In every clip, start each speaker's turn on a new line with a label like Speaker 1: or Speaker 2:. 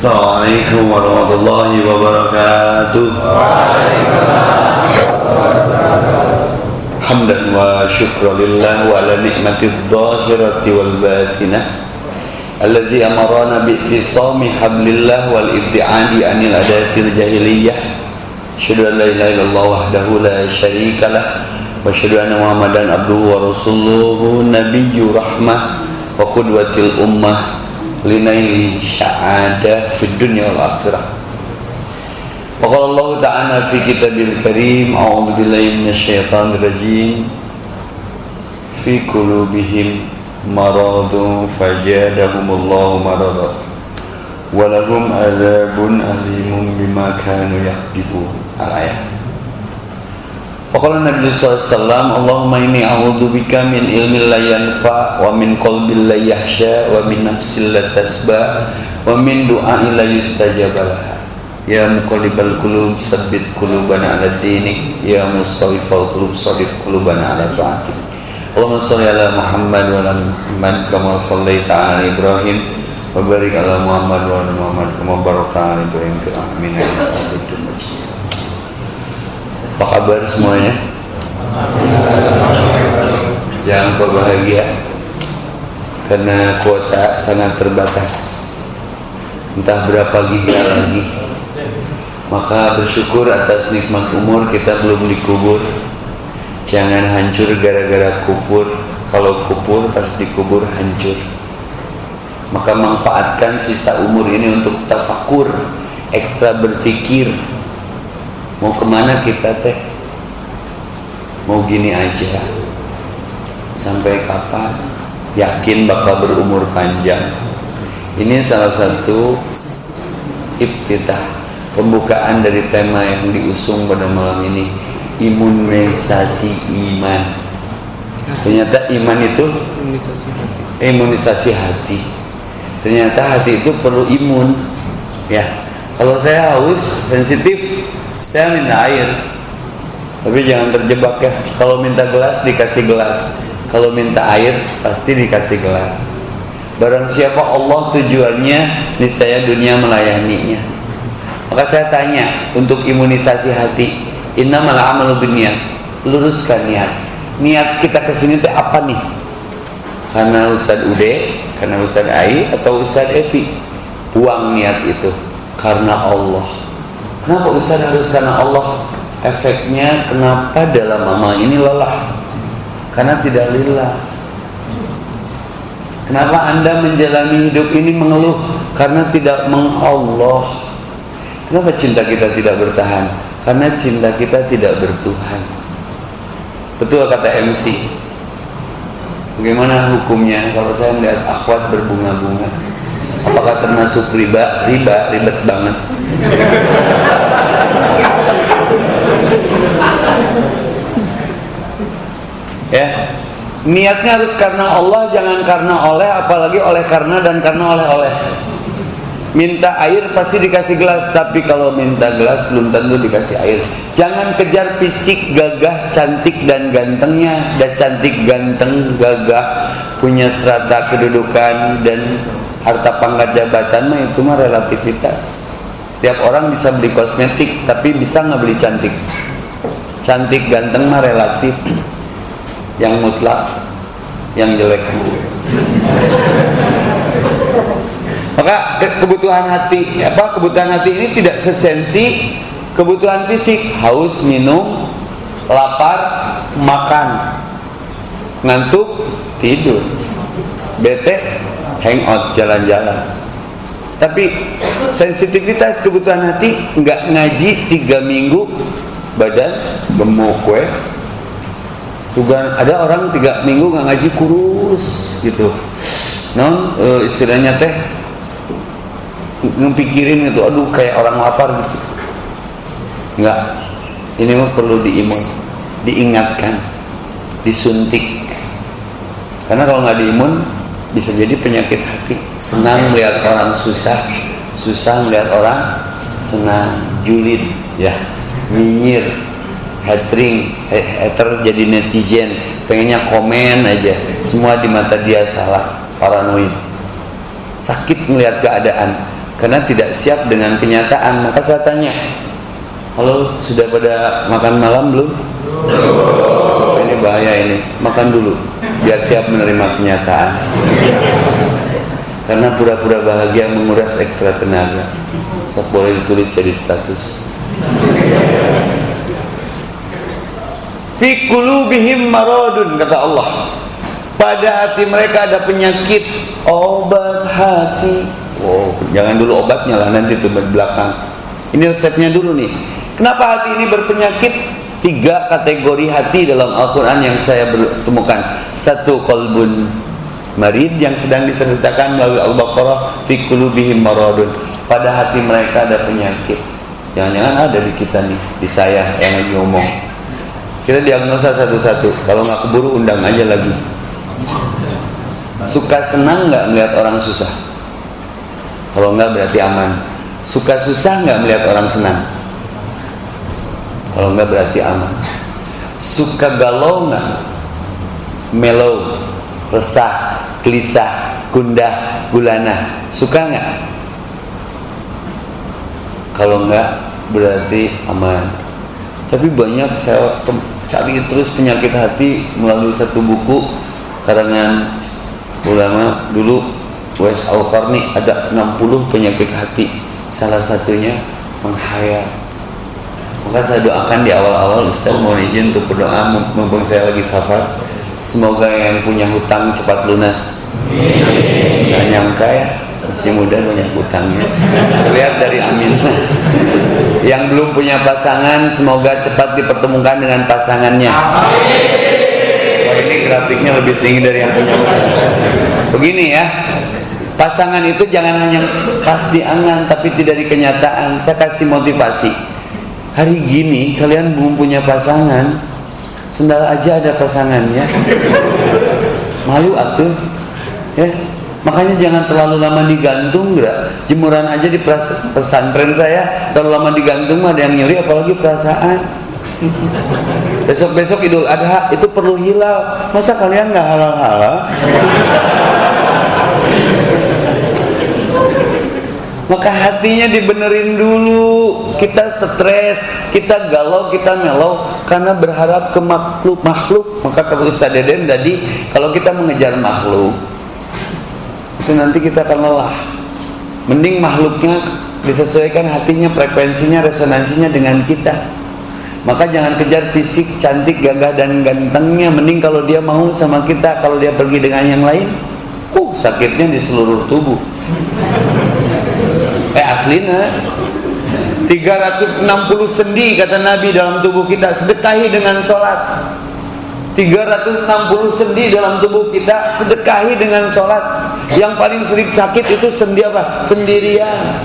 Speaker 1: Assalamualaikum warahmatullahi wabarakatuh. Hamdan wa syukra wa ala ni'mati dhahirati wal batinah. Alladhi amarana bi'tisami hablillah wal ibti'adi anil adatil jahiliyah. Asyadu an la ilaha Wa asyadu anna muhammadan nabiyyu rahmah Wa ummah Linaili sya'adah fi dunya wal akhirah. Wa Allah ta'ala fi karim A'udhu billahi minasyaitan rajim. Fi kulubihim maradun fajadahumullahu marada. Walahum azabun alimun bima al-ayat Waqala Nabi SAW Allahumma inni a'udhu bika min ilmi la yanfa wa min qalbi la yahsha wa min nafsi la tasba wa min du'a'i la yustajabalah Ya muqallibal qulub sabbit qulubana ala dinik. Ya musawifal qulub sarif qulubana ala ta'atik. Allahumma salli ala Muhammad wa ala Muhammad kama sallaita ala Ibrahim. Wa barik ala Muhammad wa ala Muhammad kama barakta ala Ibrahim fil alamin. Majid. Apa kabar semuanya? Jangan lupa karena kuota sangat terbatas. Entah berapa giga lagi. Maka bersyukur atas nikmat umur kita belum dikubur Jangan hancur gara-gara kufur Kalau kufur pas dikubur hancur Maka manfaatkan sisa umur ini untuk tafakur Ekstra berpikir Mau ke mana kita teh Mau gini aja Sampai kapan Yakin bakal berumur panjang Ini salah satu Iftitah Pembukaan dari tema yang diusung pada malam ini imunisasi iman. Ternyata iman itu imunisasi hati. Imunisasi hati. Ternyata hati itu perlu imun. Ya. Kalau saya haus, sensitif, saya minta air. Tapi jangan terjebak ya. Kalau minta gelas dikasih gelas. Kalau minta air pasti dikasih gelas. Barang siapa Allah tujuannya, niscaya dunia melayaninya. Maka saya tanya untuk imunisasi hati, Innamal amalu niat Luruskan niat. Niat kita ke sini teh apa nih? Karena Ustaz Ude, karena Ustaz Ai atau Ustaz Epi. Buang niat itu karena Allah. Kenapa Ustaz harus karena Allah? Efeknya kenapa dalam amal ini lelah? Karena tidak lillah. Kenapa Anda menjalani hidup ini mengeluh? Karena tidak mengallah. Kenapa cinta kita tidak bertahan? Karena cinta kita tidak bertuhan. Betul kata MC. Bagaimana hukumnya kalau saya melihat akhwat berbunga-bunga? Apakah termasuk riba? Riba, ribet banget. Ya, niatnya harus karena Allah, jangan karena oleh, apalagi oleh karena dan karena oleh-oleh. Minta air pasti dikasih gelas Tapi kalau minta gelas belum tentu dikasih air. Jangan kejar fisik gagah cantik dan gantengnya. Dan cantik ganteng gagah Punya strata kedudukan dan harta pangkat jabatan mah itu mah relativitas. Setiap orang bisa beli kosmetik Tapi bisa nggak beli cantik? Cantik ganteng mah relatif Yang mutlak Yang jelek maka kebutuhan hati apa kebutuhan hati ini tidak sesensi kebutuhan fisik. Haus minum lapar makan. Ngantuk tidur. Bete hangout jalan-jalan. Tapi sensitivitas kebutuhan hati nggak ngaji tiga minggu badan gemuk kue juga ada orang tiga minggu nggak ngaji kurus gitu. Non e, istilahnya teh ngepikirin itu aduh kayak orang lapar gitu. Enggak ini mah perlu diimun diingatkan disuntik. Karena kalau nggak diimun bisa jadi penyakit hati. Senang melihat orang susah susah melihat orang senang julid ya. Nyinyir hatring hater jadi netizen. Pengennya komen aja. Semua di mata dia salah paranoid. Sakit melihat keadaan. Karena tidak siap dengan kenyataan. Maka saya tanya halo sudah pada makan malam belum? Ini bahaya ini. Makan dulu biar siap menerima kenyataan. Karena pura-pura bahagia menguras ekstra tenaga. Saya boleh ditulis jadi status fi qulubihim maradun kata Allah. Pada hati mereka ada penyakit obat hati. Oh jangan dulu obatnya lah nanti itu belakang ini resepnya dulu nih. Kenapa hati ini berpenyakit? Tiga kategori hati dalam Al-Quran yang saya temukan satu kolbun marid yang sedang diceritakan melalui Al-Baqarah fi qulubihim maradun. Pada hati mereka ada penyakit. Jangan-jangan ada di kita nih di saya yang lagi ngomong kita diagnosa satu-satu. Kalau nggak keburu undang aja lagi. Suka senang nggak melihat orang susah? Kalau nggak berarti aman. Suka susah nggak melihat orang senang? Kalau nggak berarti aman. Suka galau nggak? Mellow, resah, gelisah, gundah, gulana. Suka nggak? Kalau nggak berarti aman tapi banyak saya cari terus penyakit hati melalui satu buku karangan ulama dulu Wes Al-Qarni. Ada 60 penyakit hati. Salah satunya menghayal. Maka saya doakan di awal-awal Ustaz mohon izin untuk berdoa mumpung saya lagi safar. Semoga yang punya hutang cepat lunas. Nggak nyangka ya masih muda banyak hutangnya. Terlihat dari amin yang belum punya pasangan semoga cepat dipertemukan dengan pasangannya. Wah ini grafiknya lebih tinggi dari yang punya. Begini ya pasangan itu jangan hanya pas diangan tapi tidak di kenyataan. Saya kasih motivasi. Hari gini kalian belum punya pasangan sendal aja ada pasangannya malu atuh ya Makanya jangan terlalu lama digantung gerak. Jemuran aja di pesantren saya terlalu lama digantung ada yang nyeri apalagi perasaan. Besok-besok Idul Adha itu perlu hilal. Masa kalian nggak halal-halal? Maka hatinya dibenerin dulu. Kita stres, kita galau, kita melau karena berharap ke makhluk makhluk. Maka kata Ustaz Deden tadi, kalau kita mengejar makhluk, itu nanti kita akan lelah. Mending makhluknya disesuaikan hatinya frekuensinya resonansinya dengan kita. Maka jangan kejar fisik cantik gagah dan gantengnya. Mending kalau dia mau sama kita kalau dia pergi dengan yang lain uh sakitnya di seluruh tubuh. Eh aslinya 360 sendi kata Nabi dalam tubuh kita. Sedekahi dengan sholat. 360 sendi dalam tubuh kita sedekahi dengan sholat yang paling sering sakit itu sendi apa? sendirian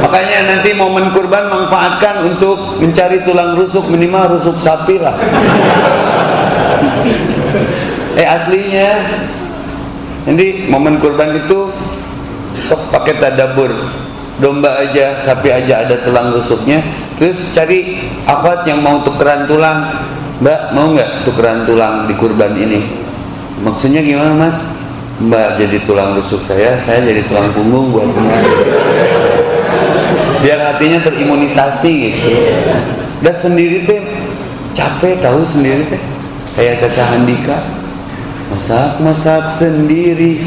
Speaker 1: makanya nanti momen kurban manfaatkan untuk mencari tulang rusuk minimal rusuk sapi lah eh aslinya nanti momen kurban itu sok pakai tadabur domba aja, sapi aja ada tulang rusuknya. Terus cari akhwat yang mau tukeran tulang. Mbak, mau nggak tukeran tulang di kurban ini? Maksudnya gimana, Mas? Mbak jadi tulang rusuk saya, saya jadi tulang punggung buat mbak. Biar hatinya terimunisasi gitu. Dan sendiri teh capek tahu sendiri teh. Kayak Caca Handika masak-masak sendiri,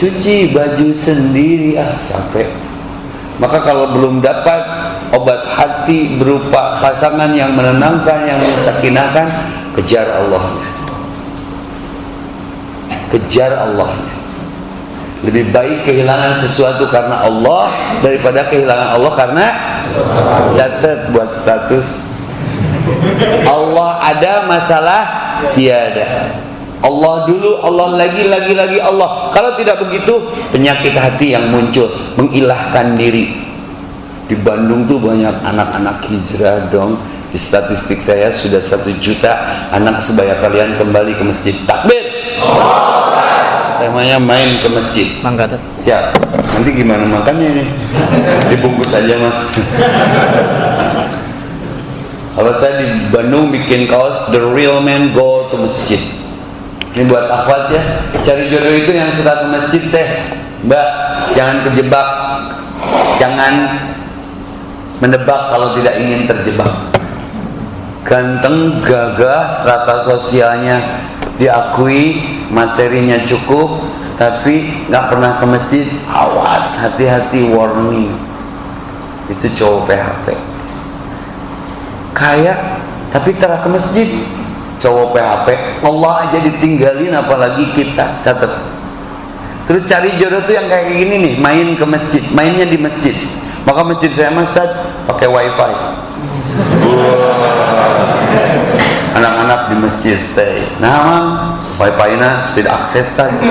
Speaker 1: cuci baju sendiri, ah capek maka kalau belum dapat obat hati berupa pasangan yang menenangkan, yang mensakinahkan, kejar Allahnya. Kejar Allahnya. Lebih baik kehilangan sesuatu karena Allah daripada kehilangan Allah karena catat buat status. Allah ada masalah tiada. Allah dulu, Allah lagi, lagi, lagi Allah. Kalau tidak begitu, penyakit hati yang muncul, mengilahkan diri. Di Bandung tuh banyak anak-anak hijrah dong. Di statistik saya sudah satu juta anak sebaya kalian kembali ke masjid. Takbir. Temanya main ke masjid.
Speaker 2: Mangga
Speaker 1: Siap. Nanti gimana makannya ini? Dibungkus aja mas. Kalau saya di Bandung bikin kaos The Real Man Go to Masjid ini buat akhwat ya cari jodoh itu yang suka ke masjid teh mbak jangan kejebak jangan mendebak kalau tidak ingin terjebak. Ganteng gagah strata sosialnya diakui materinya cukup tapi nggak pernah ke masjid awas hati-hati warning. Itu cowok PHP kaya tapi terah ke masjid. Cowok PHP Allah aja ditinggalin apalagi kita catat. Terus cari jodoh tuh yang kayak gini nih main ke masjid mainnya di masjid. Maka masjid saya masjid pakai wifi anak-anak di masjid stay nah wifi nya speed akses tadi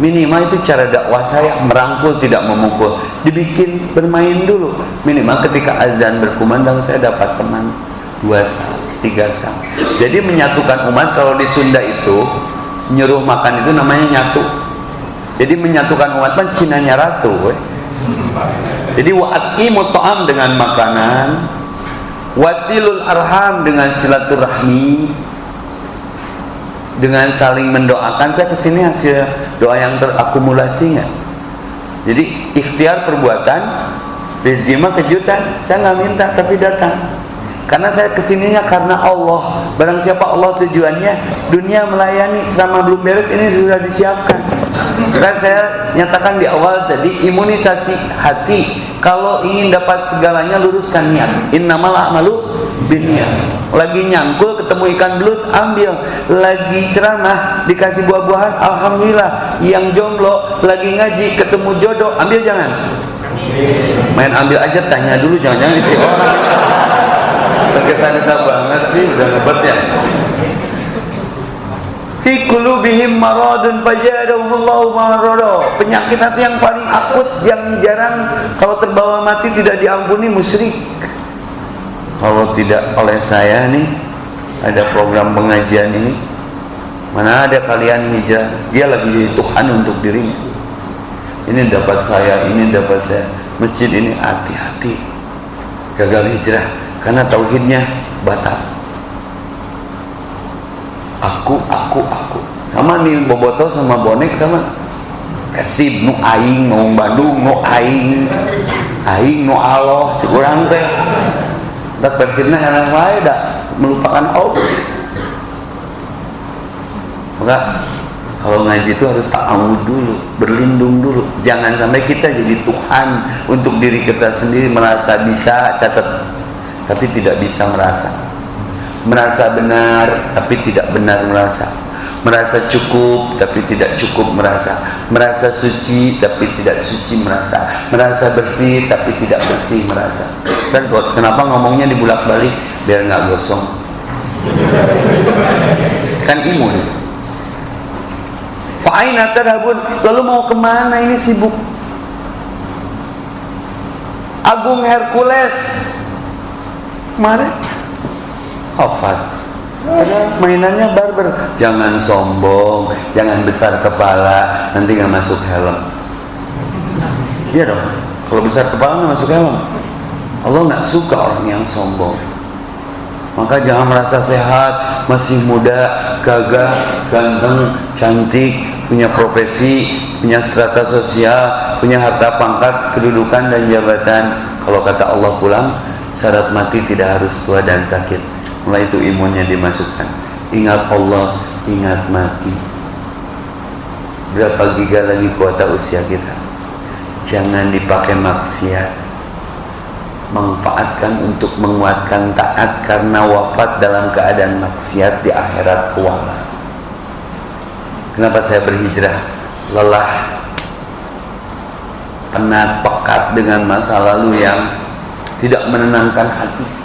Speaker 1: minimal itu cara dakwah saya merangkul tidak memukul dibikin bermain dulu minimal ketika azan berkumandang saya dapat teman dua saat tiga sam. Jadi menyatukan umat kalau di Sunda itu nyuruh makan itu namanya nyatu. Jadi menyatukan umat kan Cinanya ratu. Jadi wa'atimu ta'am dengan makanan, wasilul arham dengan silaturahmi, dengan saling mendoakan. Saya ke sini hasil doa yang terakumulasi nggak? Jadi ikhtiar perbuatan, rezeki mah kejutan. Saya nggak minta tapi datang. Karena saya ke sininya karena Allah. Barang siapa Allah tujuannya dunia melayani selama belum beres ini sudah disiapkan. Karena saya nyatakan di awal tadi imunisasi hati. Kalau ingin dapat segalanya luruskan niat. Innamal a'malu binniyat. Lagi nyangkul ketemu ikan belut ambil. Lagi ceramah dikasih buah-buahan alhamdulillah. Yang jomblo lagi ngaji ketemu jodoh ambil jangan. Main ambil aja tanya dulu jangan-jangan istri orang tergesa-gesa banget sih udah ngebet ya fi qulubihim maradun fajadahumullahu marada penyakit hati yang paling akut yang jarang kalau terbawa mati tidak diampuni musyrik. Kalau tidak oleh saya nih ada program pengajian ini. Mana ada kalian hijrah? Dia lagi jadi Tuhan untuk dirinya. Ini dapat saya ini dapat saya. Masjid ini hati-hati. Gagal hijrah. Karena tauhidnya batal aku aku aku. Sama nih boboto sama bonek sama persib nu aing mau Bandung nu aing. Aing nu Allah curang teh. Dak persibnya yang lain dak melupakan Allah. Maka kalau ngaji itu harus ta'awud dulu, berlindung dulu. Jangan sampai kita jadi Tuhan untuk diri kita sendiri merasa bisa catat. Tapi tidak bisa merasa merasa benar tapi tidak benar merasa. Merasa cukup tapi tidak cukup merasa. Merasa suci tapi tidak suci merasa. Merasa bersih tapi tidak bersih merasa. Ustaz kenapa ngomongnya di bulak balik biar nggak gosong. Kan imun fa'aina tadhabun? Lalu mau ke mana ini sibuk? Agung Hercules. Kemarin Hafat ada mainannya barber jangan sombong jangan besar kepala nanti nggak masuk helm. Iya dong. Kalau besar kepala nggak masuk helm. Allah nggak suka orang yang sombong. Maka jangan merasa sehat masih muda gagah ganteng cantik punya profesi punya strata sosial punya harta pangkat kedudukan dan jabatan. Kalau kata Allah pulang syarat mati tidak harus tua dan sakit mulai itu imunnya dimasukkan. Ingat Allah ingat mati. Berapa giga lagi kuota usia kita? Jangan dipakai maksiat. Manfaatkan untuk menguatkan taat karena wafat dalam keadaan maksiat di akhirat kewalahan kenapa saya berhijrah? Lelah. Penat pekat dengan masa lalu yang tidak menenangkan hati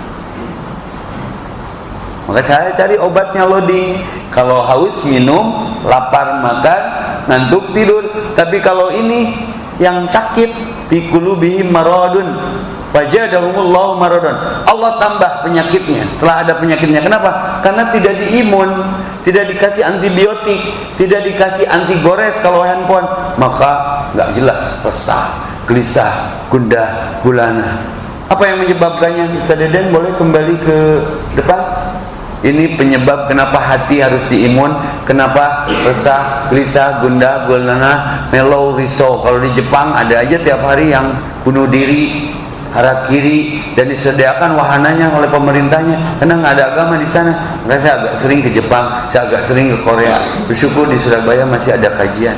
Speaker 1: maka saya cari obatnya loading kalau haus minum lapar makan ngantuk tidur. Tapi kalau ini yang sakit qulubihim maradun fajadahumullahu maradun. Allah tambah penyakitnya setelah ada penyakitnya. Kenapa? Karena tidak diimun tidak dikasih antibiotik tidak dikasih anti gores kalau handphone maka nggak jelas resah gelisah gundah gulana. Apa yang menyebabkannya Ustaz Deden? Boleh kembali ke depan ini penyebab kenapa hati harus diimun kenapa resah gelisah gundah gulana melo risau. Kalau di Jepang ada aja tiap hari yang bunuh diri kiri dan disediakan wahananya oleh pemerintahnya. Karena nggak ada agama di sana. Makanya saya agak sering ke Jepang saya agak sering ke Korea. Bersyukur di Surabaya masih ada kajian.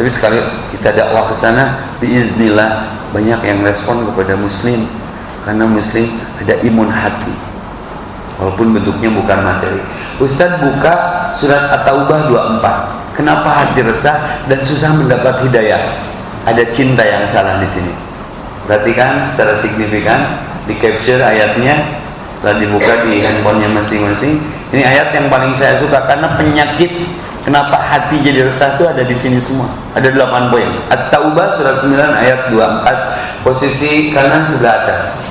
Speaker 1: Tapi sekali kita dakwah ke sana biiznillah banyak yang respon kepada muslim. Karena muslim ada imun hati walaupun bentuknya bukan materi Ustadz buka surat At-Taubah 24 kenapa hati resah dan susah mendapat hidayah ada cinta yang salah di sini Perhatikan secara signifikan di capture ayatnya setelah dibuka di handphonenya masing-masing. Ini ayat yang paling saya suka karena penyakit kenapa hati jadi resah itu ada di sini semua. Ada 8 poin. At-Taubah surat 9 ayat 24. Posisi kanan sebelah atas.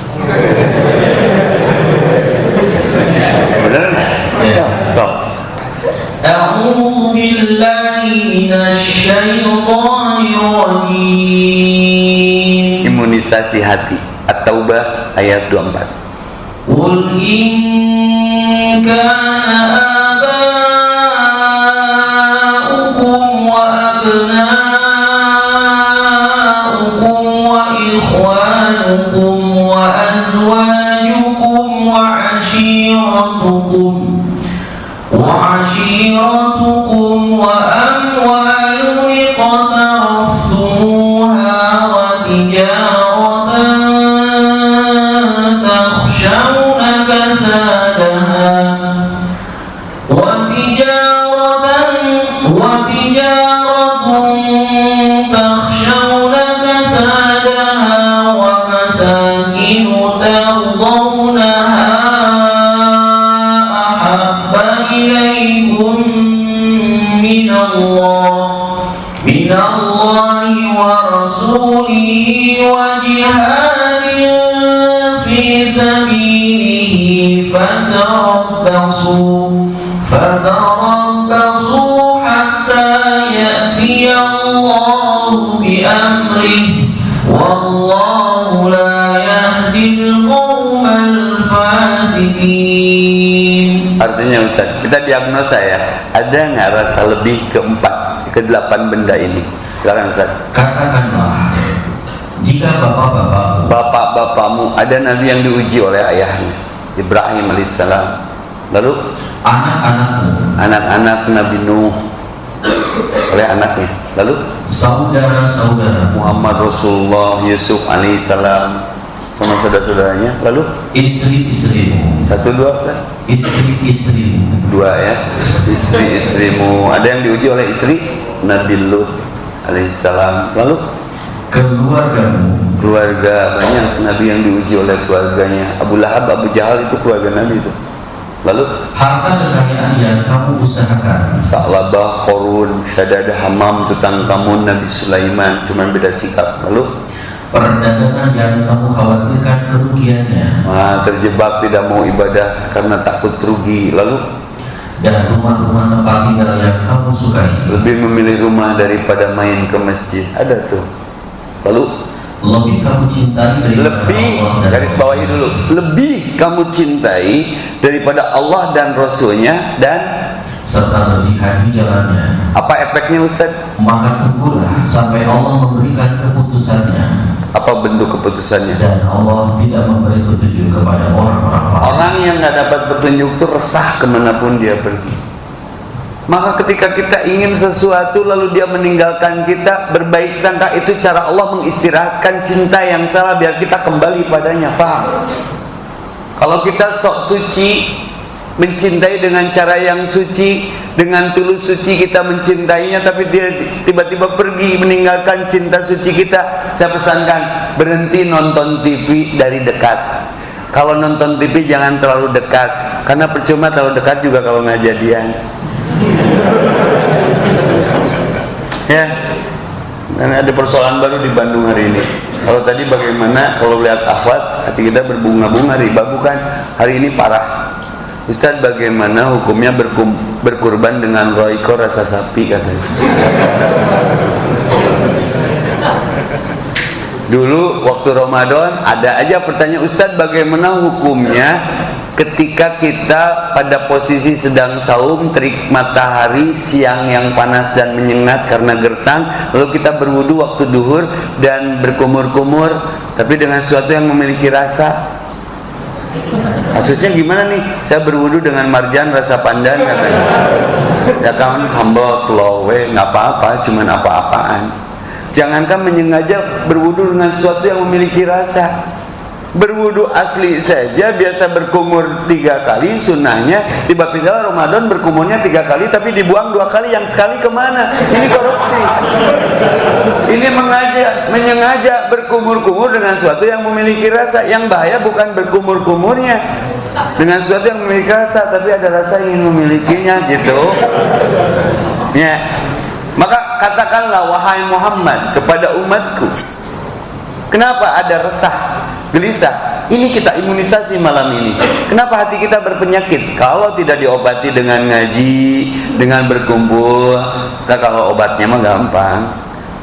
Speaker 2: بالله من الشيطان الرجيم
Speaker 1: imunisasi hati At-Taubah ayat 24
Speaker 2: Qul in kana aba'ukum wa abna'ukum wa ikhwanukum wa paixão.
Speaker 1: Artinya Ustaz, kita diagnosa ya, ada nggak rasa lebih keempat, ke delapan benda ini? Silakan Ustaz.
Speaker 2: Katakanlah, jika bapak-bapak
Speaker 1: bapak-bapakmu ada nabi yang diuji oleh ayahnya, Ibrahim alaihissalam. Lalu?
Speaker 2: Anak-anakmu,
Speaker 1: anak-anak Nabi Nuh. Oleh anaknya. Lalu?
Speaker 2: Saudara-saudara.
Speaker 1: Muhammad Rasulullah Yusuf alaihissalam sama saudara-saudaranya. Lalu?
Speaker 2: Istri-istrimu.
Speaker 1: Satu dua kan
Speaker 2: istri-istrimu.
Speaker 1: Dua ya. Istri-istrimu. Ada yang diuji oleh istri? Nabi Lut alaihissalam lalu?
Speaker 2: Keluargamu.
Speaker 1: Keluarga. Banyak Nabi yang diuji oleh keluarganya. Abu Lahab Abu Jahal itu keluarga Nabi itu lalu?
Speaker 2: Harta kekayaan yang kamu usahakan.
Speaker 1: Sa'labah, Korun, Syadadah, Hamam, Tutangkamun, Nabi Sulaiman cuma beda sikap. Lalu?
Speaker 2: Perdagangan yang kamu khawatirkan kerugiannya.
Speaker 1: Nah, terjebak tidak mau ibadah karena takut rugi. Lalu?
Speaker 2: Dan rumah-rumah tempat tinggal yang kamu sukai.
Speaker 1: Lebih memilih rumah daripada main ke masjid. Ada tuh. Lalu?
Speaker 2: Lebih kamu cintai daripada
Speaker 1: lebih.
Speaker 2: Allah
Speaker 1: garis bawahi dulu. Lebih kamu cintai daripada Allah dan Rasulnya dan
Speaker 2: serta berjihad di jalannya.
Speaker 1: Apa efeknya Ustaz?
Speaker 2: maka tunggulah sampai Allah memberikan keputusannya.
Speaker 1: Apa bentuk keputusannya?
Speaker 2: Dan Allah tidak memberi petunjuk kepada orang-orang
Speaker 1: orang yang nggak dapat petunjuk itu resah ke mana pun dia pergi. Maka ketika kita ingin sesuatu lalu dia meninggalkan kita berbaik sangka itu cara Allah mengistirahatkan cinta yang salah biar kita kembali padanya paham kalau kita sok suci mencintai dengan cara yang suci dengan tulus suci kita mencintainya tapi dia tiba-tiba pergi meninggalkan cinta suci kita saya pesankan berhenti nonton TV dari dekat. Kalau nonton TV jangan terlalu dekat karena percuma terlalu dekat juga kalau nggak jadian. Ya ada persoalan baru di Bandung hari ini kalau tadi bagaimana kalau lihat akhwat hati kita berbunga-bunga riba bukan? Hari ini parah. Ustaz bagaimana hukumnya berkum, berkurban dengan roiko rasa sapi katanya? Dulu waktu Ramadan ada aja pertanyaan Ustaz bagaimana hukumnya ketika kita pada posisi sedang saum terik matahari siang yang panas dan menyengat karena gersang lalu kita berwudu waktu duhur dan berkumur-kumur tapi dengan sesuatu yang memiliki rasa. Kasusnya gimana nih? Saya berwudu dengan marjan rasa pandan katanya. Saya kan humble slow nggak apa-apa cuman apa-apaan. Jangankan menyengaja berwudu dengan sesuatu yang memiliki rasa berwudu asli saja biasa berkumur tiga kali sunnahnya. Tiba-tiba Ramadan berkumurnya tiga kali tapi dibuang dua kali yang sekali ke mana? Ini korupsi. Ini mengaja menyengaja berkumur-kumur dengan sesuatu yang memiliki rasa. Yang bahaya bukan berkumur-kumurnya dengan sesuatu yang memiliki rasa tapi ada rasa ingin memilikinya gitu. Ya. Maka katakanlah wahai Muhammad kepada umatku kenapa ada resah gelisah. Ini kita imunisasi malam ini. Kenapa hati kita berpenyakit? Kalau tidak diobati dengan ngaji, dengan berkumpul, kita kalau obatnya mah gampang.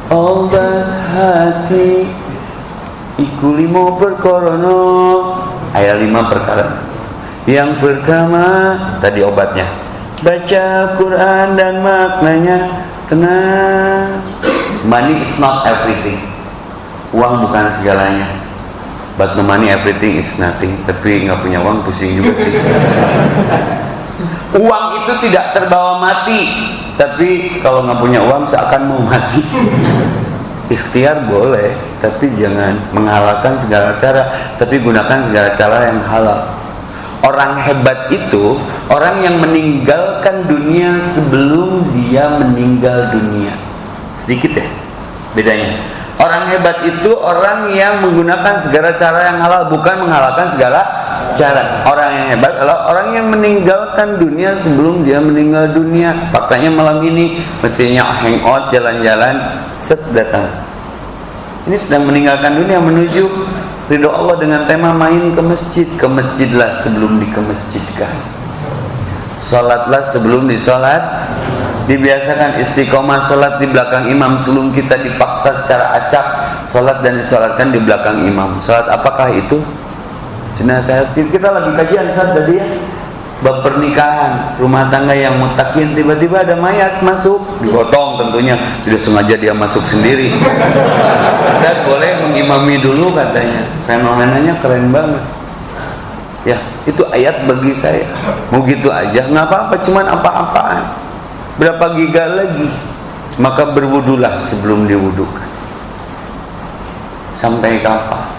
Speaker 1: Obat hati iku limo perkorono ayat lima perkara. Yang pertama tadi obatnya baca Quran dan maknanya tenang. Money is not everything. Uang bukan segalanya But no money everything is nothing. Tapi nggak punya uang pusing juga sih. Uang itu tidak terbawa mati. Tapi kalau nggak punya uang seakan mau mati. Ikhtiar boleh Tapi jangan menghalalkan segala cara. Tapi gunakan segala cara yang halal. Orang hebat itu Orang yang meninggalkan dunia sebelum dia meninggal dunia. Sedikit ya bedanya Orang hebat itu orang yang menggunakan segala cara yang halal bukan menghalalkan segala cara. Orang yang hebat adalah orang yang meninggalkan dunia sebelum dia meninggal dunia. Faktanya malam ini mestinya hangout jalan-jalan set datang. Ini sedang meninggalkan dunia menuju ridho Allah dengan tema main ke masjid. Ke masjidlah sebelum dikemasjidkan. Salatlah sebelum disolat dibiasakan istiqomah sholat di belakang imam sebelum kita dipaksa secara acak sholat dan disolatkan di belakang imam. Sholat apakah itu? Jenazah kita lagi kajian saat tadi ya. Bab pernikahan. Rumah tangga yang mutakin tiba-tiba ada mayat masuk. Digotong tentunya. Tidak sengaja dia masuk sendiri. Ustaz boleh mengimami dulu katanya. Fenomenanya keren banget. Ya itu ayat bagi saya. Mau gitu aja nggak apa-apa cuman apa-apaan Berapa giga lagi? Maka berwudulah sebelum diwudukan. Sampai kapan?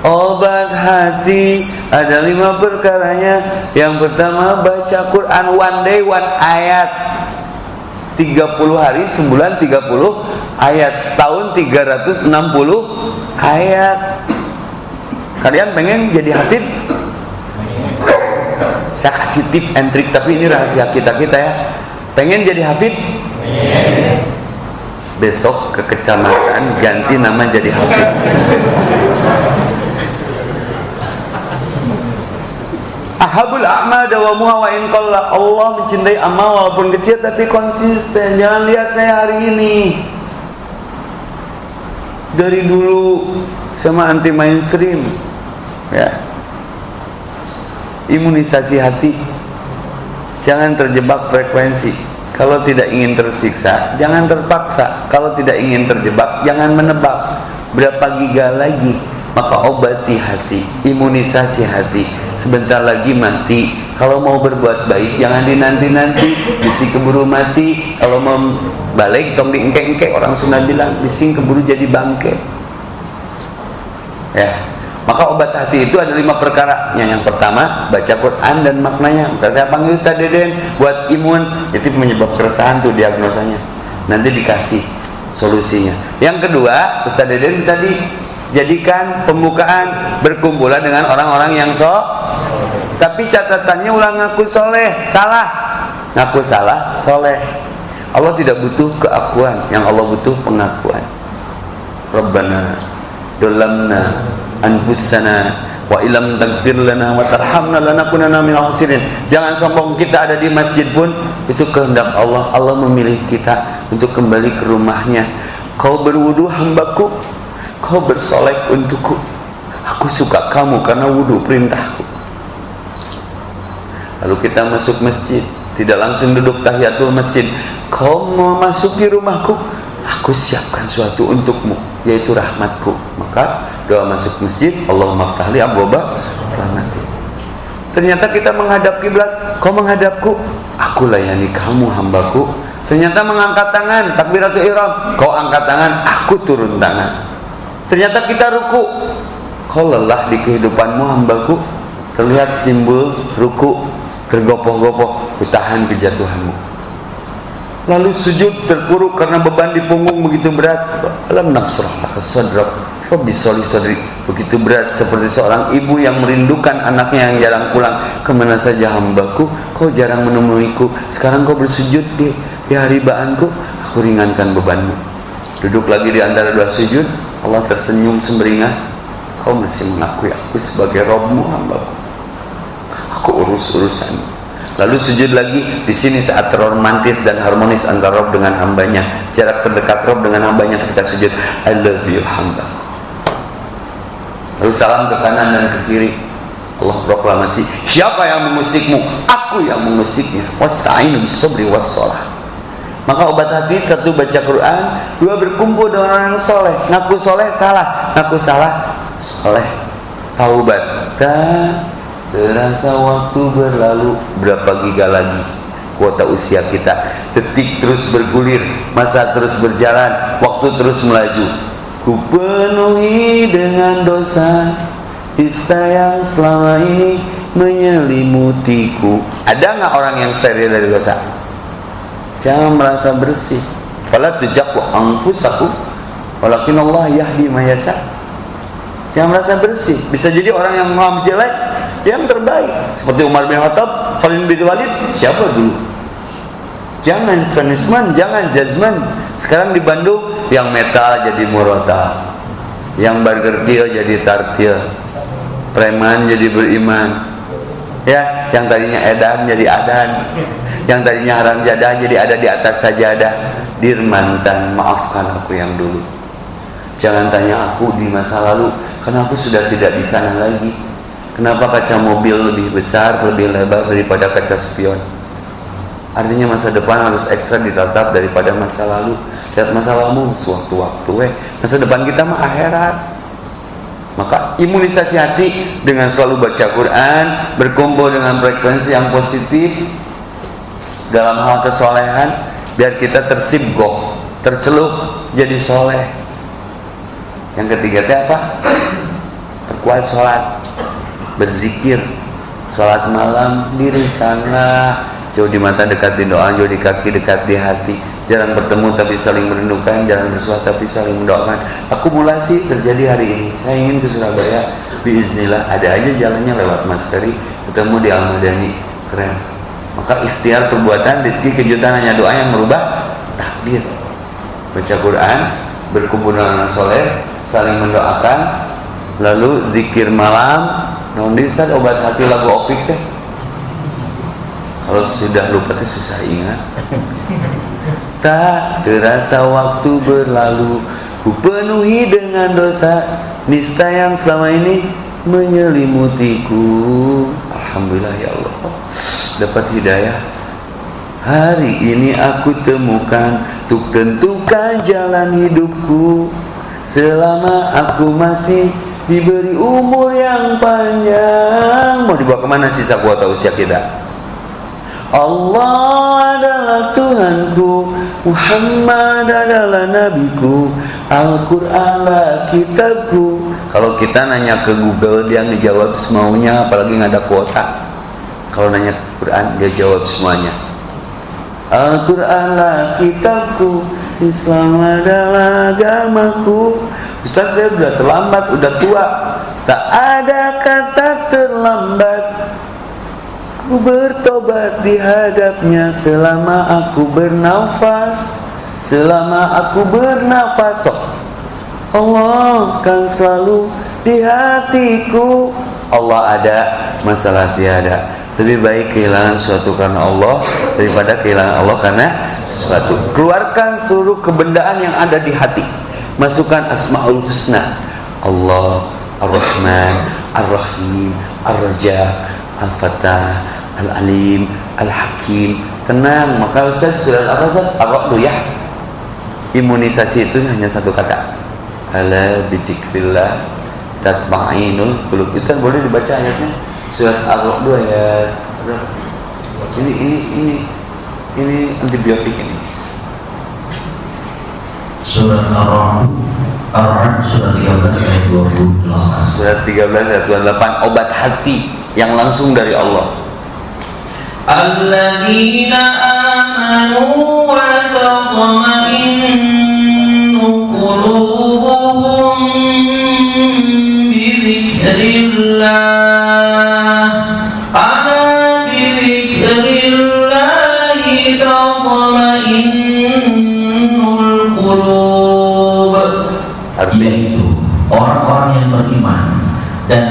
Speaker 1: Obat hati ada lima perkaranya. Yang pertama baca Quran one day one ayat. 30 hari sebulan 30 ayat setahun 360 ayat kalian pengen jadi hafid saya kasih tip and trick tapi ini rahasia kita kita ya Pengen jadi hafid? Besok ke kecamatan ganti nama jadi hafid. Ahabul a'mal wa in Allah mencintai amal walaupun kecil tapi konsisten. Jangan lihat saya hari ini. Dari dulu sama anti mainstream. Ya. Imunisasi hati Jangan terjebak frekuensi. Kalau tidak ingin tersiksa, jangan terpaksa. Kalau tidak ingin terjebak, jangan menebak. Berapa giga lagi? Maka obati hati, imunisasi hati. Sebentar lagi mati. Kalau mau berbuat baik, jangan dinanti-nanti. Bisi keburu mati. Kalau mau balik, tong diengke-engke. Orang Sunda bilang, bising keburu jadi bangke. Ya, maka obat hati itu ada lima perkara. Yang, yang pertama baca Quran dan maknanya. Maka saya panggil Ustaz Deden buat imun. Itu penyebab keresahan tuh diagnosanya. Nanti dikasih solusinya. Yang kedua Ustaz Deden tadi jadikan pembukaan berkumpulan dengan orang-orang yang sok. Tapi catatannya ulang ngaku soleh salah. Ngaku salah soleh. Allah tidak butuh keakuan. Yang Allah butuh pengakuan. Rabbana dolamna anfusana wa ilam tagfir lana wa tarhamna lanakunanna minal khasirin. Jangan sombong kita ada di masjid pun itu kehendak Allah. Allah memilih kita untuk kembali ke rumahnya. Kau berwudu hambaku, kau bersolek untukku. Aku suka kamu karena wudu perintahku. Lalu kita masuk masjid, tidak langsung duduk tahiyatul masjid. Kau mau masuk di rumahku, aku siapkan suatu untukmu, yaitu rahmatku. Maka doa masuk masjid, Allahumma ftahli abwaba rahmati. Ternyata kita menghadap kiblat, kau menghadapku, aku layani kamu hambaku. Ternyata mengangkat tangan, takbiratul ihram, kau angkat tangan, aku turun tangan. Ternyata kita ruku, kau lelah di kehidupanmu hambaku, terlihat simbol ruku tergopoh-gopoh tahan kejatuhanmu lalu sujud terpuruk karena beban di punggung begitu berat. Alam nasrah laka sadrak. Rabbi soli sadri. Begitu berat seperti seorang ibu yang merindukan anaknya yang jarang pulang. Ke mana saja hambaku? Kau jarang menemuiku. Sekarang kau bersujud di, di hari baanku aku ringankan bebanmu. Duduk lagi di antara dua sujud. Allah tersenyum semberingah kau masih mengakui aku sebagai Robmu hambaku. Aku urus urusan lalu sujud lagi di sini saat romantis dan harmonis antara Rob dengan hambanya. Jarak terdekat Rob dengan hambanya ketika sujud I love you hamba. Lalu salam ke kanan dan ke kiri. Allah proklamasi siapa yang mengusikmu? Aku yang mengusiknya. Wasta'inu bisabri wassalah maka obat hati satu baca Quran dua berkumpul dengan orang yang soleh. Ngaku soleh salah. Ngaku salah soleh. Taubat Terasa waktu berlalu. Berapa giga lagi Kuota usia kita? Detik terus bergulir Masa terus berjalan Waktu terus melaju. Ku penuhi dengan dosa Ista yang selama ini Menyelimutiku. Ada nggak orang yang steril dari dosa? Jangan merasa bersih. Fala tujaku anfusaku Walakin Allah yahdi mayasa Jangan merasa bersih. Bisa jadi orang yang mau jelek yang terbaik seperti Umar bin Khattab, Khalid bin Walid, siapa dulu? Jangan kanisman, jangan judgment. Sekarang di Bandung yang metal jadi murota, yang burger kill jadi tartil, preman jadi beriman, ya, yang tadinya edan jadi adan, yang tadinya haram jadah jadi ada di atas sajadah. Dirmantan, maafkan aku yang dulu. Jangan tanya aku di masa lalu, karena aku sudah tidak di sana lagi. Kenapa kaca mobil lebih besar, lebih lebar daripada kaca spion? Artinya masa depan harus ekstra ditatap daripada masa lalu. Lihat masa lalu sewaktu-waktu eh. Masa depan kita mah akhirat. Maka imunisasi hati dengan selalu baca Quran, berkumpul dengan frekuensi yang positif dalam hal kesolehan, biar kita tersibgoh, tercelup jadi soleh. Yang ketiga itu apa? Perkuat sholat berzikir Salat malam dirikanlah Jauh di mata dekat di doa Jauh di kaki dekat di hati. Jarang bertemu tapi saling merindukan Jarang bersuah tapi saling mendoakan. Akumulasi terjadi hari ini. Saya ingin ke Surabaya. Biiznillah ada aja jalannya lewat Mas Ferry. Ketemu di Al-Madani. Keren. Maka ikhtiar perbuatan rezeki kejutan hanya doa yang merubah takdir. Baca Quran Berkumpul dengan soleh Saling mendoakan. Lalu zikir malam non bisa obat hati lagu opik teh kalau sudah lupa teh susah ingat. Tak terasa waktu berlalu ku penuhi dengan dosa. Nista yang selama ini menyelimutiku. Alhamdulillah ya Allah. Dapat hidayah. Hari ini aku temukan untuk tentukan jalan hidupku. Selama aku masih diberi umur yang panjang. Mau dibawa ke mana sisa kuota usia kita? Allah adalah Tuhanku. Muhammad adalah nabiku. Al-Quranlah kitabku. Kalau kita nanya ke Google Dia ngejawab semaunya Apalagi nggak ada kuota. Kalau nanya ke Quran Dia jawab semuanya. Al-Quranlah kitabku Islam adalah agamaku Ustaz saya sudah terlambat, udah tua. Tak ada kata terlambat. Ku bertobat di hadapnya selama aku bernafas. Selama aku bernafas. Oh, Allah kan selalu di hatiku. Allah ada, masalah tiada. Lebih baik kehilangan suatu karena Allah daripada kehilangan Allah karena suatu. Keluarkan seluruh kebendaan yang ada di hati masukkan asmaul husna Allah Ar-Rahman Ar-Rahim Ar-Raja Al-Fatah Al-Alim, Al-Hakim. Tenang, maka Ustaz surat apa Ustaz? Apa ya? Imunisasi itu hanya satu kata. Ala bidikrillah tatma'inul qulub. Ustaz boleh dibaca ayatnya? surat al dua ya ini ini ini ini antibiotik ini.
Speaker 2: Surat al Ar-Ra'd surat 13 ayat 28
Speaker 1: surat 13 ayat 28 obat hati yang langsung dari Allah.
Speaker 2: Alladzina amanu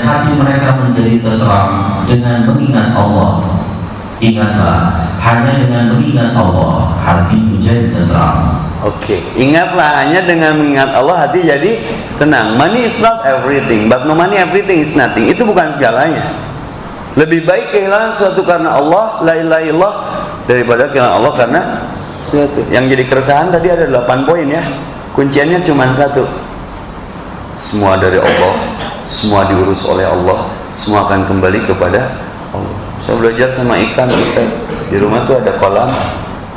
Speaker 2: hati mereka menjadi tenteram dengan mengingat Allah Ingatlah, hanya dengan mengingat Allah, hati menjadi tenteram.
Speaker 1: Oke, okay. ingatlah hanya dengan mengingat Allah hati jadi tenang. Money is not everything, but no money everything is nothing. Itu bukan segalanya. Lebih baik kehilangan sesuatu karena Allah, la ilaha illallah daripada kehilangan Allah karena sesuatu. Yang jadi keresahan tadi ada 8 poin ya. Kunciannya cuma satu. Semua dari Allah, semua diurus oleh Allah, semua akan kembali kepada Allah. Saya belajar sama ikan Ustaz. Di rumah tuh ada kolam,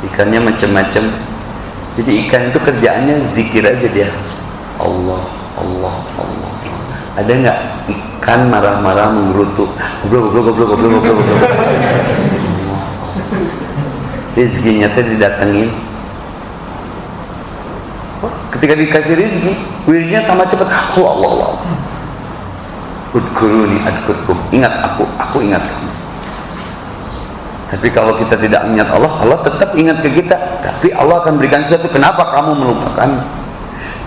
Speaker 1: ikannya macam-macam. Jadi ikan itu kerjaannya zikir aja dia. Allah, Allah, Allah. Ada nggak ikan marah-marah menggerutu? Goblok, goblok, goblok, goblok, goblok, goblok. Rizkinya tuh didatengin. Ketika dikasih rizki, wiridnya tambah cepat. Allah, Allah, Allah. Udkuruni adkurkum. Ingat aku, aku ingat kamu. Tapi kalau kita tidak ingat Allah, Allah tetap ingat ke kita. Tapi Allah akan berikan sesuatu. Kenapa kamu melupakan?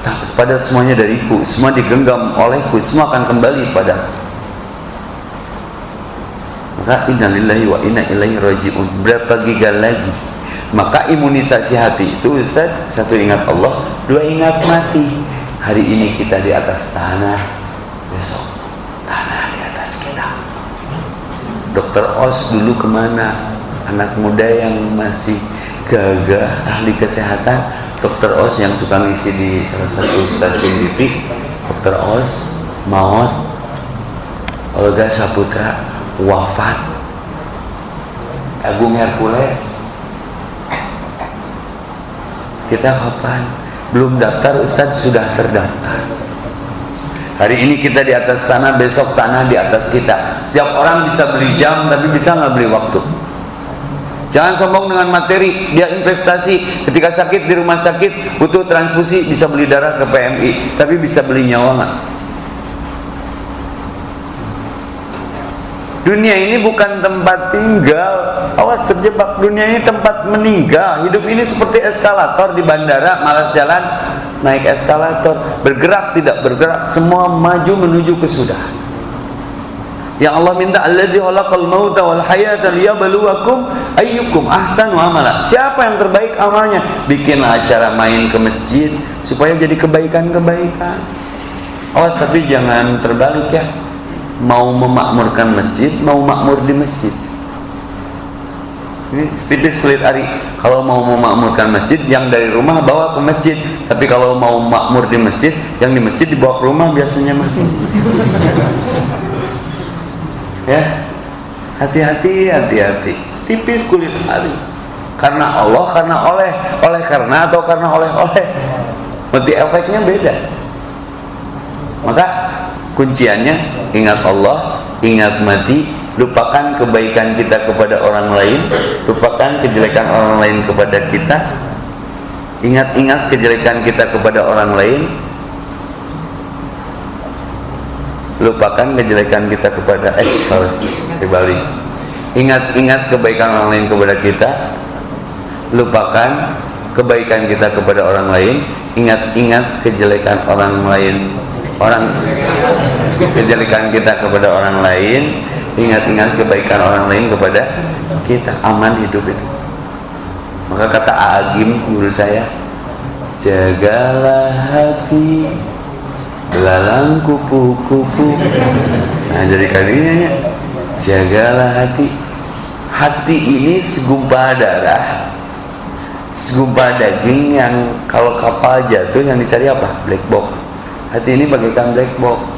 Speaker 1: Tapi pada semuanya dariku, semua digenggam olehku, semua akan kembali pada. Maka innalillahi wa inna ilaihi rajiun. Berapa giga lagi? Maka imunisasi hati itu Ustaz, satu ingat Allah, dua ingat mati. Hari ini kita di atas tanah, besok tanah di atas kita. Dokter Os dulu ke mana? anak muda yang masih gagah ahli kesehatan. Dokter Os yang suka ngisi di salah satu stasiun TV dokter Os maut Olga Saputra wafat. Agung Hercules. Kita kapan? Belum daftar Ustadz sudah terdaftar hari ini kita di atas tanah besok tanah di atas kita setiap orang bisa beli jam tapi bisa nggak beli waktu Jangan sombong dengan materi, dia investasi. Ketika sakit di rumah sakit, butuh transfusi, bisa beli darah ke PMI, tapi bisa beli nyawa nggak? Dunia ini bukan tempat tinggal. Awas terjebak. Dunia ini tempat meninggal. Hidup ini seperti eskalator di bandara, malas jalan, naik eskalator, bergerak tidak bergerak, semua maju menuju kesudahan. Yang Allah minta alladzi khalaqal mauta wal hayata liyabluwakum ayyukum ahsanu amala. Siapa yang terbaik amalnya? Bikin acara main ke masjid supaya jadi kebaikan-kebaikan. Awas tapi jangan terbalik ya. Mau memakmurkan masjid, mau makmur di masjid. Ini tipis kulit ari. Kalau mau memakmurkan masjid, yang dari rumah bawa ke masjid. Tapi kalau mau makmur di masjid, yang di masjid dibawa ke rumah biasanya mah. Ya. Hati-hati hati-hati. Tipis kulit hari. Karena Allah karena oleh. Oleh karena atau karena oleh oleh nanti efeknya beda. Maka kunciannya ingat Allah ingat mati lupakan kebaikan kita kepada orang lain lupakan kejelekan orang lain kepada kita. Ingat-ingat kejelekan kita kepada orang lain. Lupakan kejelekan kita kepada eh sorry kembali ingat-ingat kebaikan orang lain kepada kita. Lupakan kebaikan kita kepada orang lain. Ingat-ingat kejelekan orang lain. Orang kejelekan kita kepada orang lain ingat-ingat kebaikan orang lain kepada kita. Aman hidup itu. Maka kata Agim guru saya jagalah hati belalang kupu-kupu. Nah jadi kalinya jagalah hati. Hati ini segumpal darah segumpal daging yang kalau kapal jatuh yang dicari apa? Black box. Hati ini bagaikan black box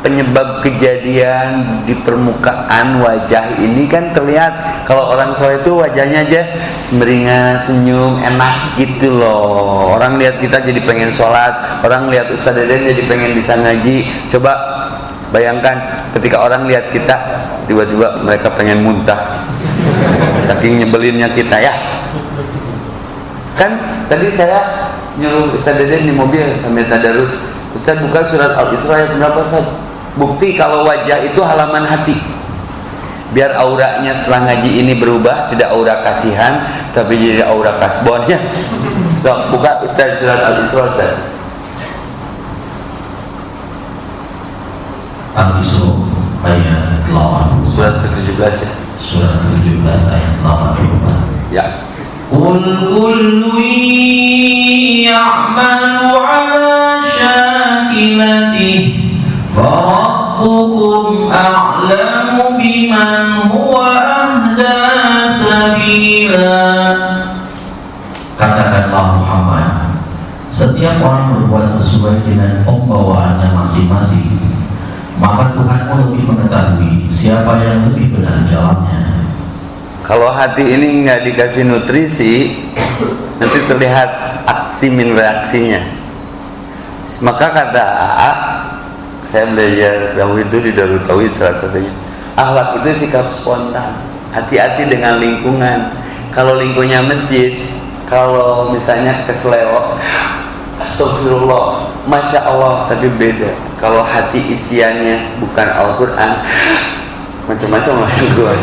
Speaker 1: penyebab kejadian di permukaan wajah ini kan terlihat kalau orang soleh itu wajahnya aja semeringan senyum enak gitu loh. Orang lihat kita jadi pengen sholat orang lihat Ustaz Deden jadi pengen bisa ngaji. Coba bayangkan ketika orang lihat kita tiba-tiba mereka pengen muntah. Saking nyebelinnya kita ya. Kan tadi saya nyuruh Ustaz Deden di mobil sambil tadarus. Ustaz buka surat Al-Isra yang berapa Ustaz Bukti kalau wajah itu halaman hati. Biar auranya setelah ngaji ini berubah, tidak aura kasihan, tapi jadi aura kasbon ya. So, buka Ustaz surat Al-Isra Ustaz.
Speaker 2: Al-Isra ayat 8.
Speaker 1: Surat ke-17 ya.
Speaker 2: Surat ke-17 ayat 8.
Speaker 1: Ya.
Speaker 2: Qul kullu ya'malu 'ala syakilatihi Setiap orang berbuat sesuai dengan pembawaannya masing-masing Maka Tuhanmu lebih mengetahui siapa yang lebih benar jalannya
Speaker 1: Kalau hati ini nggak dikasih nutrisi Nanti terlihat aksi min reaksinya. Maka kata A saya belajar dahulu itu di Darul Tauhid salah satunya akhlak itu sikap spontan hati-hati dengan lingkungan. Kalau lingkungannya masjid kalau misalnya kesleo Astagfirullah Masya Allah tapi beda. Kalau hati isiannya bukan Al-Quran macam-macam lah yang keluar.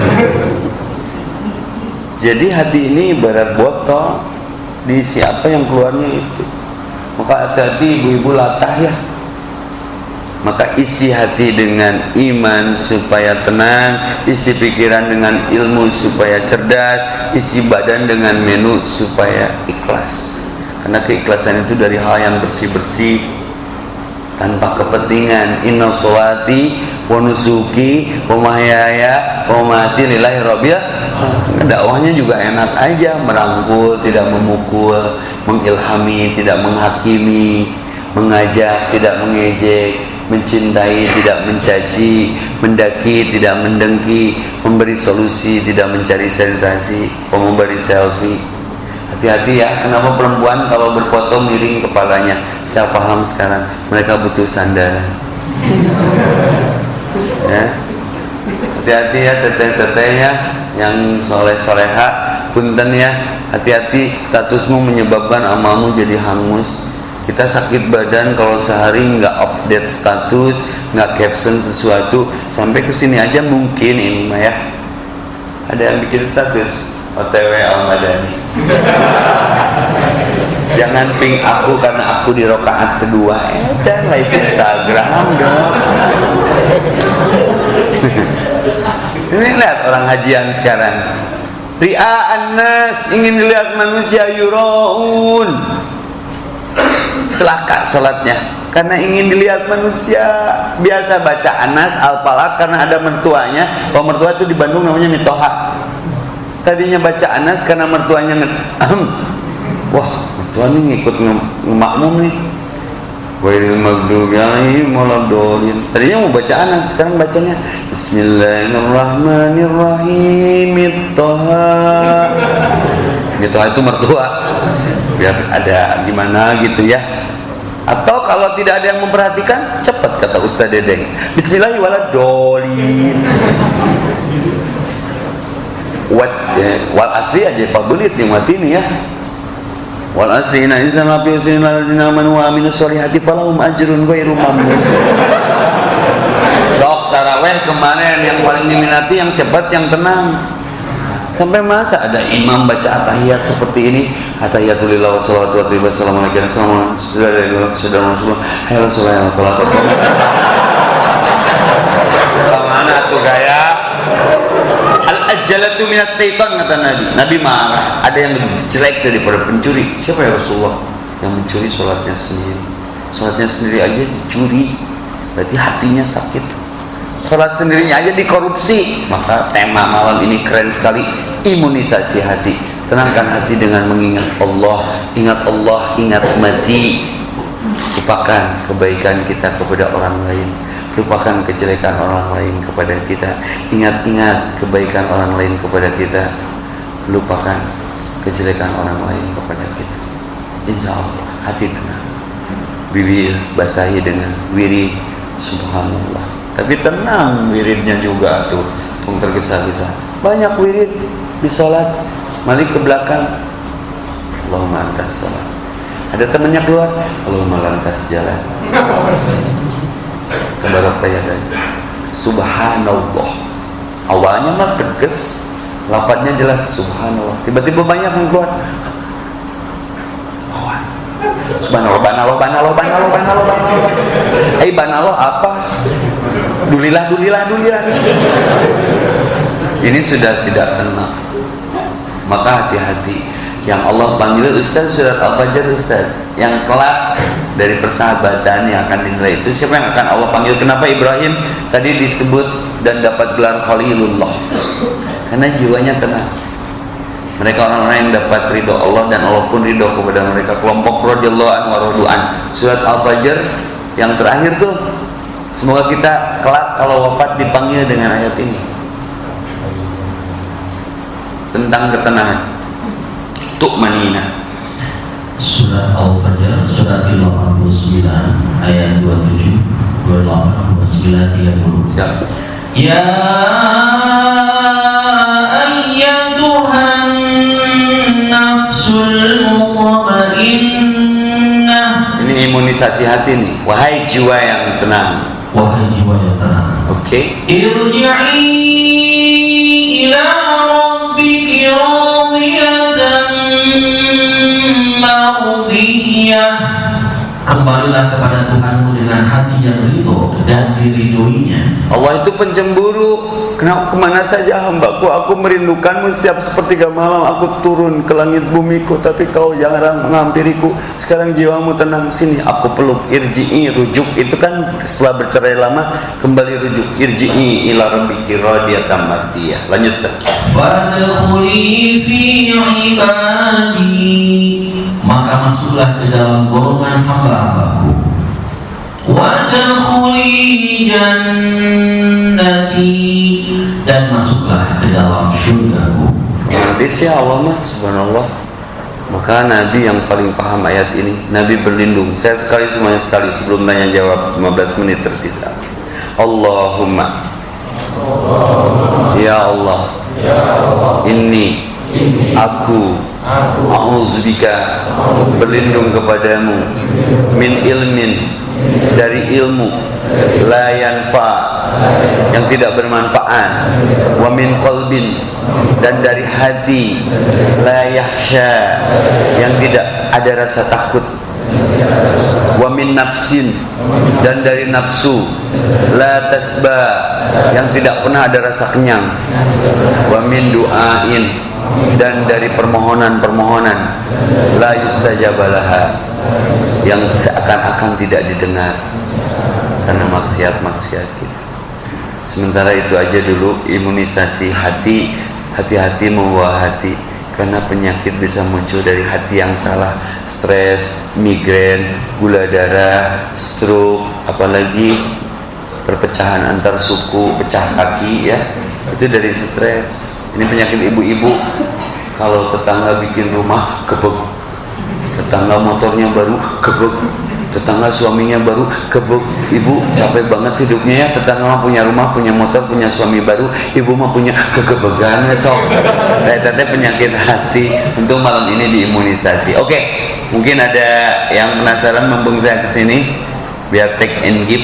Speaker 1: Jadi hati ini ibarat botol diisi apa yang keluarnya itu. Maka hati-hati ibu-ibu latah ya. Maka isi hati dengan iman supaya tenang isi pikiran dengan ilmu supaya cerdas isi badan dengan menu supaya ikhlas karena keikhlasan itu dari hal yang bersih-bersih tanpa kepentingan. Inna sholati wa nusuki wa mahyaya wa mati lillahi rabbil dakwahnya juga enak aja merangkul tidak memukul mengilhami tidak menghakimi mengajak tidak mengejek mencintai tidak mencaci mendaki tidak mendengki memberi solusi tidak mencari sensasi memberi selfie hati-hati ya kenapa perempuan kalau berfoto miring kepalanya? Saya paham sekarang mereka butuh sandaran. Ya. Hati-hati ya teteh-tetehnya yang soleh-soleha punten ya. Hati-hati statusmu menyebabkan amalmu jadi hangus. Kita sakit badan kalau sehari nggak update status nggak caption sesuatu. Sampai ke sini aja mungkin ini mah ya ada yang bikin status OTW Al-Madani. Jangan ping aku karena aku di rokaat kedua. Eh, dan live Instagram dong. Ini lihat orang hajian sekarang. Ria Anas ingin dilihat manusia yuraun. Celaka sholatnya. Karena ingin dilihat manusia biasa baca Anas Al-Falak karena ada mertuanya. Kalau mertua itu di Bandung namanya Mitoha tadinya baca Anas karena mertuanya wah mertuanya ngikut ngemakmum nih Wairil maghdubi alaihim waladdallin. Tadinya mau baca Anas, sekarang bacanya Bismillahirrahmanirrahim. Toha. Mitoha itu mertua. Biar ada gimana gitu ya atau kalau tidak ada yang memperhatikan cepat kata Ustaz Dedeng Bismillahirrahmanirrahim Eh, wal asri aja pak belit nih mati nih ya wal asri inna insan lafi usin ladina amanu wa aminu solihati falahum ajrun ghairu mamnun sok taraweh kemarin yang paling diminati yang cepat yang tenang Sampai masa ada imam baca atahiyat seperti ini? Atahiyatulillah wa salatu wa tiba assalamualaikum warahmatullahi wabarakatuh. Hai Rasulullah salatu Ke mana tuh gaya? Al ajalatu minas syaitan kata Nabi. Nabi marah. Ada yang lebih jelek daripada pencuri. Siapa ya Rasulullah? Yang mencuri sholatnya sendiri. Sholatnya sendiri aja dicuri. Berarti hatinya sakit. sholat sendirinya aja dikorupsi maka tema malam ini keren sekali imunisasi hati tenangkan hati dengan mengingat Allah ingat Allah ingat mati lupakan kebaikan kita kepada orang lain lupakan kejelekan orang lain kepada kita. Ingat-ingat kebaikan orang lain kepada kita. Lupakan kejelekan orang lain kepada kita. Insya Allah hati tenang. Bibir basahi dengan wirid. Subhanallah. Tapi tenang wiridnya juga tuh. Pun tergesa-gesa. Banyak wirid di sholat. Malik ke belakang. Allahumma antas salam ada temannya keluar. Allahumma lantas jalan tabarak tayadan subhanallah awalnya mah tegas lafadznya jelas subhanallah tiba-tiba banyak yang keluar Subhanallah, banalo, banalo, banalo, banalo, banalo. Eh, banalo apa? Dulilah, dulilah, dulilah. Ini sudah tidak tenang. Maka hati-hati. Yang Allah panggil Ustaz surat Al-Fajr Ustaz. Yang kelak dari persahabatan yang akan dinilai itu siapa yang akan Allah panggil? Kenapa Ibrahim tadi disebut dan dapat gelar Khalilullah? Karena jiwanya tenang. Mereka orang-orang yang dapat ridho Allah dan Allah pun ridho kepada mereka. Kelompok radhiyallahu anhu Surat Al-Fajr yang terakhir tuh semoga kita kelak kalau wafat dipanggil dengan ayat ini. Tentang ketenangan. Tu'manina.
Speaker 2: Surat Al-Fajr surat 59 ayat 27 28 29 30. Siap. Ya
Speaker 1: imunisasi hati nih wahai jiwa yang tenang
Speaker 2: wahai jiwa yang tenang
Speaker 1: oke okay.
Speaker 2: irji'i kembalilah kepada Tuhanmu dengan hati yang ridho dan diridhoinya.
Speaker 1: Allah itu pencemburu Kenapa ke mana saja hambaku Aku merindukanmu. Setiap sepertiga malam Aku turun ke langit bumiku Tapi kau jangan menghampiriku. Sekarang jiwamu tenang Sini aku peluk Irji'i rujuk. Itu kan setelah bercerai lama Kembali rujuk. Irji'i ila rabbiki radiyatan mardiyah. Lanjut saja
Speaker 2: Fadkhuli fi ibadi Maka masuklah ke dalam golongan hamba-hambaku Wadkhuli jannati dan masuklah ke dalam syurgaku.
Speaker 1: Nabi sih Allah mah subhanallah. Maka Nabi yang paling paham ayat ini, Nabi berlindung. Saya sekali semuanya sekali sebelum tanya jawab 15 menit tersisa. Allahumma Ya Allah, ya Allah. Ini, aku A'udzubika berlindung kepadamu min ilmin dari ilmu la yanfa yang tidak bermanfaat wa min qalbin dan dari hati la yahsya yang tidak ada rasa takut wa min nafsin dan dari nafsu la tasba yang tidak pernah ada rasa kenyang wa min du'ain dan dari permohonan-permohonan la yustajabalaha yang seakan-akan tidak didengar karena maksiat-maksiat kita. Sementara itu aja dulu imunisasi hati, hati-hati membawa hati karena penyakit bisa muncul dari hati yang salah, stres, migrain, gula darah, stroke, apalagi perpecahan antar suku, pecah kaki ya. Itu dari stres. Ini penyakit ibu-ibu. Kalau tetangga bikin rumah kebek. Tetangga motornya baru kebuk tetangga suaminya baru kebuk ibu capek banget hidupnya ya. Tetangga mah punya rumah punya motor punya suami baru. Ibu mah punya kekebegan ya sok tete penyakit hati. Untuk malam ini diimunisasi. Oke mungkin ada yang penasaran mumpung saya ke sini biar take and give